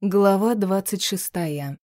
Глава двадцать шестая.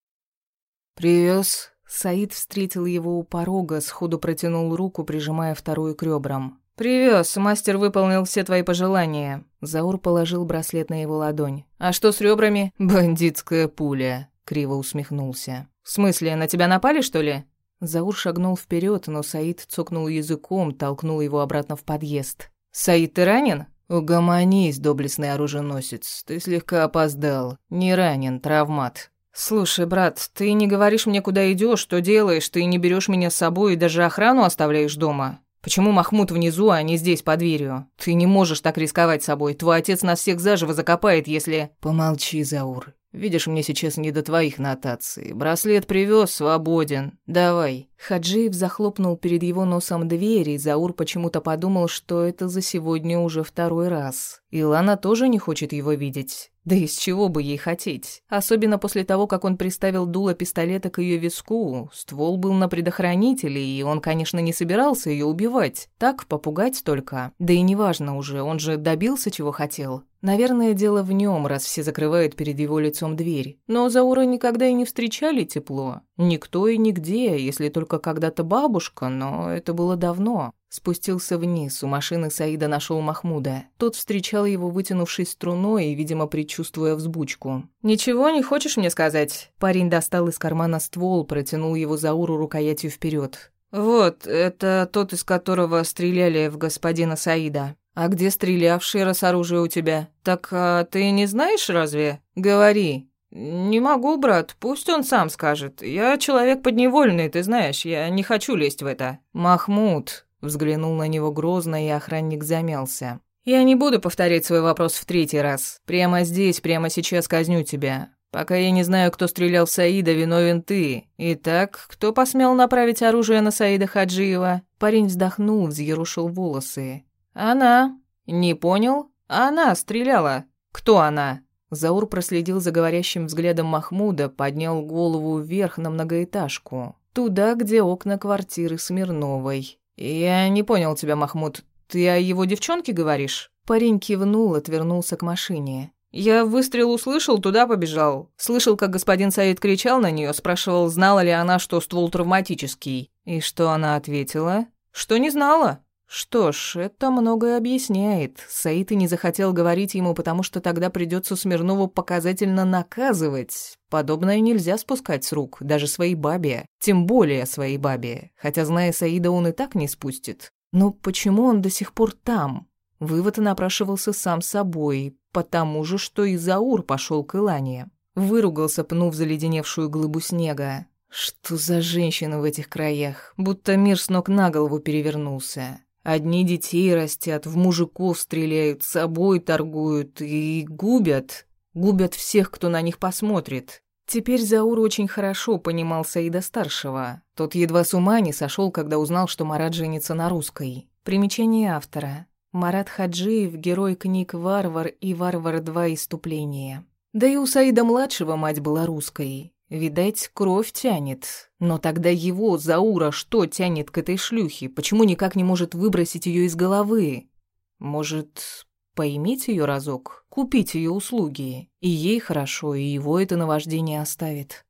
«Привез». Саид встретил его у порога, сходу протянул руку, прижимая вторую к ребрам. «Привез, мастер выполнил все твои пожелания». Заур положил браслет на его ладонь. «А что с ребрами?» «Бандитская пуля», — криво усмехнулся. «В смысле, на тебя напали, что ли?» Заур шагнул вперед, но Саид цокнул языком, толкнул его обратно в подъезд. «Саид, ты ранен?» «Угомонись, доблестный оруженосец, ты слегка опоздал. Не ранен, травмат». «Слушай, брат, ты не говоришь мне, куда идешь, что делаешь, ты не берешь меня с собой и даже охрану оставляешь дома. Почему Махмуд внизу, а не здесь, под дверью? Ты не можешь так рисковать собой, твой отец нас всех заживо закопает, если...» «Помолчи, Заур. Видишь, мне сейчас не до твоих нотаций. Браслет привез, свободен. Давай». Хаджиев захлопнул перед его носом дверь, и Заур почему-то подумал, что это за сегодня уже второй раз. Илана тоже не хочет его видеть. Да из чего бы ей хотеть? Особенно после того, как он приставил дуло пистолета к ее виску. Ствол был на предохранителе, и он, конечно, не собирался ее убивать. Так, попугать только. Да и неважно уже, он же добился, чего хотел. Наверное, дело в нем, раз все закрывают перед его лицом дверь. Но Заура никогда и не встречали тепло. Никто и нигде, если только когда-то бабушка, но это было давно. Спустился вниз, у машины Саида нашел Махмуда. Тот встречал его, вытянувшись струной и, видимо, предчувствуя взбучку. «Ничего не хочешь мне сказать?» Парень достал из кармана ствол, протянул его Зауру рукоятью вперед. «Вот, это тот, из которого стреляли в господина Саида. А где стрелявший, раз оружие у тебя? Так а ты не знаешь разве? Говори». «Не могу, брат, пусть он сам скажет. Я человек подневольный, ты знаешь, я не хочу лезть в это». «Махмуд», Взглянул на него грозно, и охранник замялся. «Я не буду повторять свой вопрос в третий раз. Прямо здесь, прямо сейчас казню тебя. Пока я не знаю, кто стрелял в Саида, виновен ты. Итак, кто посмел направить оружие на Саида Хаджиева?» Парень вздохнул, взъерушил волосы. «Она. Не понял? Она стреляла. Кто она?» Заур проследил за говорящим взглядом Махмуда, поднял голову вверх на многоэтажку. Туда, где окна квартиры Смирновой. «Я не понял тебя, Махмуд. Ты о его девчонке говоришь?» Парень кивнул, отвернулся к машине. «Я выстрел услышал, туда побежал. Слышал, как господин Саид кричал на нее, спрашивал, знала ли она, что ствол травматический. И что она ответила? Что не знала. Что ж, это многое объясняет. Саид и не захотел говорить ему, потому что тогда придется Смирнову показательно наказывать. Подобное нельзя спускать с рук, даже своей бабе. Тем более своей бабе. Хотя, зная Саида, он и так не спустит. Но почему он до сих пор там? Вывод напрашивался сам собой, потому же, что и Заур пошел к Илане. Выругался, пнув заледеневшую глыбу снега. Что за женщины в этих краях? Будто мир с ног на голову перевернулся. Одни детей растят, в мужиков стреляют, собой торгуют и губят. Губят всех, кто на них посмотрит. Теперь Заур очень хорошо понимал Саида-старшего. Тот едва с ума не сошел, когда узнал, что Марат женится на русской. Примечание автора. Марат Хаджиев, герой книг «Варвар» и «Варвар 2. Иступление». Да и у Саида-младшего мать была русской. Видать, кровь тянет. Но тогда его, Заура, что тянет к этой шлюхе? Почему никак не может выбросить ее из головы? Может, поиметь ее разок? Купить ее услуги? И ей хорошо, и его это наваждение оставит.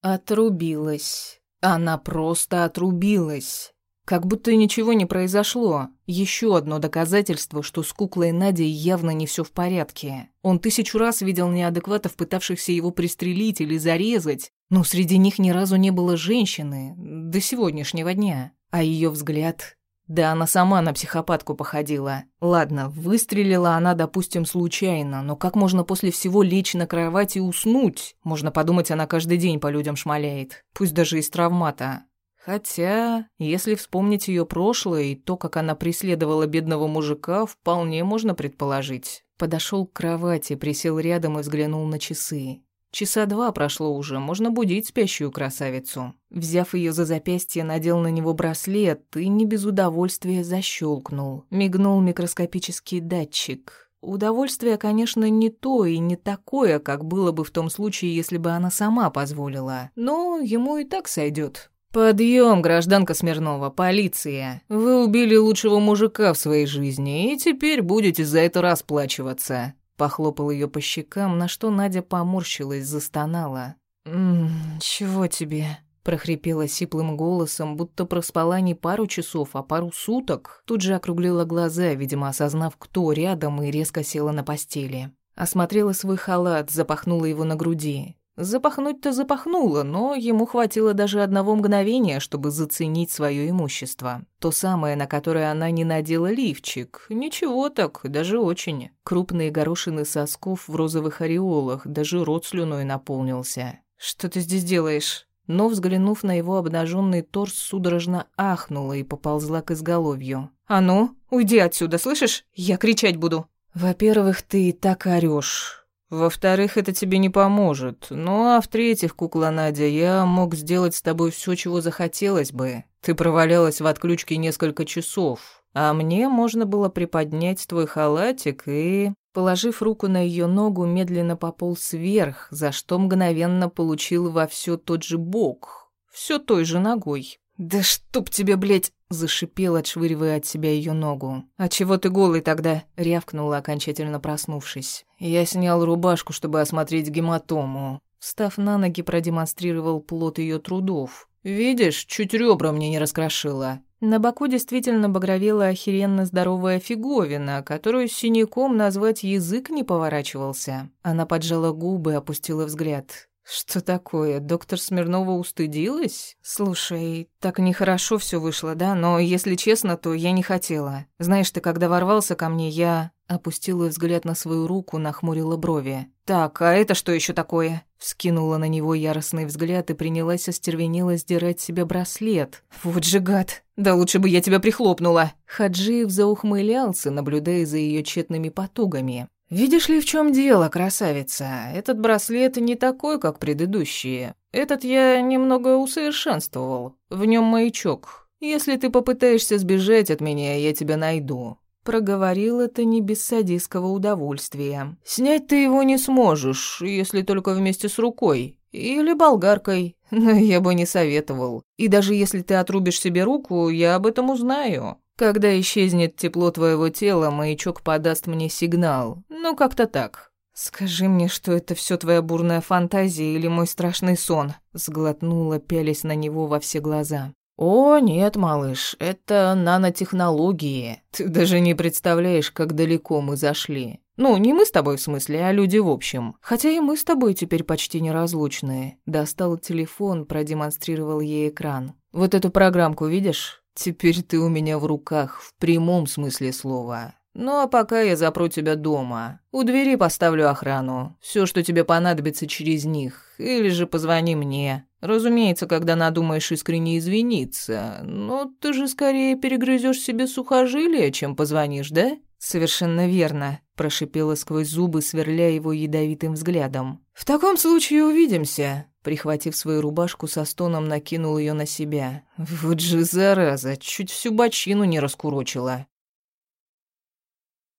Отрубилась. Она просто отрубилась. Как будто ничего не произошло. Еще одно доказательство, что с куклой Надей явно не все в порядке. Он тысячу раз видел неадекватов, пытавшихся его пристрелить или зарезать, но среди них ни разу не было женщины до сегодняшнего дня. А ее взгляд... Да она сама на психопатку походила. Ладно, выстрелила она, допустим, случайно, но как можно после всего лечь на кровать и уснуть? Можно подумать, она каждый день по людям шмаляет. Пусть даже из травмата. Хотя, если вспомнить ее прошлое и то, как она преследовала бедного мужика, вполне можно предположить. Подошел к кровати, присел рядом и взглянул на часы. Часа два прошло уже, можно будить спящую красавицу. Взяв ее за запястье, надел на него браслет и не без удовольствия защелкнул. Мигнул микроскопический датчик. Удовольствие, конечно, не то и не такое, как было бы в том случае, если бы она сама позволила. Но ему и так сойдет. «Подъем, гражданка Смирнова, полиция. Вы убили лучшего мужика в своей жизни, и теперь будете за это расплачиваться». Похлопал ее по щекам, на что Надя поморщилась, застонала. «М -м, «Чего тебе?» прохрипела сиплым голосом, будто проспала не пару часов, а пару суток. Тут же округлила глаза, видимо, осознав, кто рядом, и резко села на постели. Осмотрела свой халат, запахнула его на груди. Запахнуть-то запахнула, но ему хватило даже одного мгновения, чтобы заценить свое имущество. То самое, на которое она не надела лифчик. Ничего так, даже очень. Крупные горошины сосков в розовых ореолах, даже рот слюной наполнился. «Что ты здесь делаешь?» Но, взглянув на его обнаженный торс, судорожно ахнула и поползла к изголовью. «А ну, уйди отсюда, слышишь? Я кричать буду!» «Во-первых, ты и так орёшь. Во-вторых, это тебе не поможет. Ну а в-третьих, кукла Надя, я мог сделать с тобой все, чего захотелось бы. Ты провалялась в отключке несколько часов, а мне можно было приподнять твой халатик и...» Положив руку на ее ногу, медленно пополз вверх, за что мгновенно получил во все тот же бок, все той же ногой. «Да чтоб тебе, блядь!» — зашипел, отшвыривая от себя ее ногу. «А чего ты голый тогда?» — рявкнула, окончательно проснувшись. Я снял рубашку, чтобы осмотреть гематому. Встав на ноги, продемонстрировал плод ее трудов. «Видишь, чуть ребра мне не раскрошила». На боку действительно багровела охеренно здоровая фиговина, которую синяком назвать язык не поворачивался. Она поджала губы, опустила взгляд. «Что такое? Доктор Смирнова устыдилась? Слушай, так нехорошо все вышло, да? Но, если честно, то я не хотела. Знаешь, ты когда ворвался ко мне, я...» Опустила взгляд на свою руку, нахмурила брови. «Так, а это что еще такое?» Вскинула на него яростный взгляд и принялась остервенело сдирать себе браслет. «Вот же гад! Да лучше бы я тебя прихлопнула!» Хаджиев заухмылялся, наблюдая за ее тщетными потугами. «Видишь ли, в чем дело, красавица? Этот браслет не такой, как предыдущие. Этот я немного усовершенствовал. В нем маячок. Если ты попытаешься сбежать от меня, я тебя найду». Проговорил это не без садистского удовольствия. «Снять ты его не сможешь, если только вместе с рукой. Или болгаркой. Но я бы не советовал. И даже если ты отрубишь себе руку, я об этом узнаю. Когда исчезнет тепло твоего тела, маячок подаст мне сигнал. Ну, как-то так. Скажи мне, что это все твоя бурная фантазия или мой страшный сон? Сглотнула, пялись на него во все глаза. «О, нет, малыш, это нанотехнологии. Ты даже не представляешь, как далеко мы зашли. Ну, не мы с тобой в смысле, а люди в общем. Хотя и мы с тобой теперь почти неразлучные». Достал телефон, продемонстрировал ей экран. «Вот эту программку видишь? Теперь ты у меня в руках, в прямом смысле слова. Ну а пока я запру тебя дома. У двери поставлю охрану. Все, что тебе понадобится через них. Или же позвони мне. Разумеется, когда надумаешь искренне извиниться. Но ты же скорее перегрызешь себе сухожилие, чем позвонишь, да? Совершенно верно, прошипела сквозь зубы, сверля его ядовитым взглядом. В таком случае увидимся. Прихватив свою рубашку, со стоном накинул ее на себя. Вот же зараза, чуть всю бочину не раскурочила.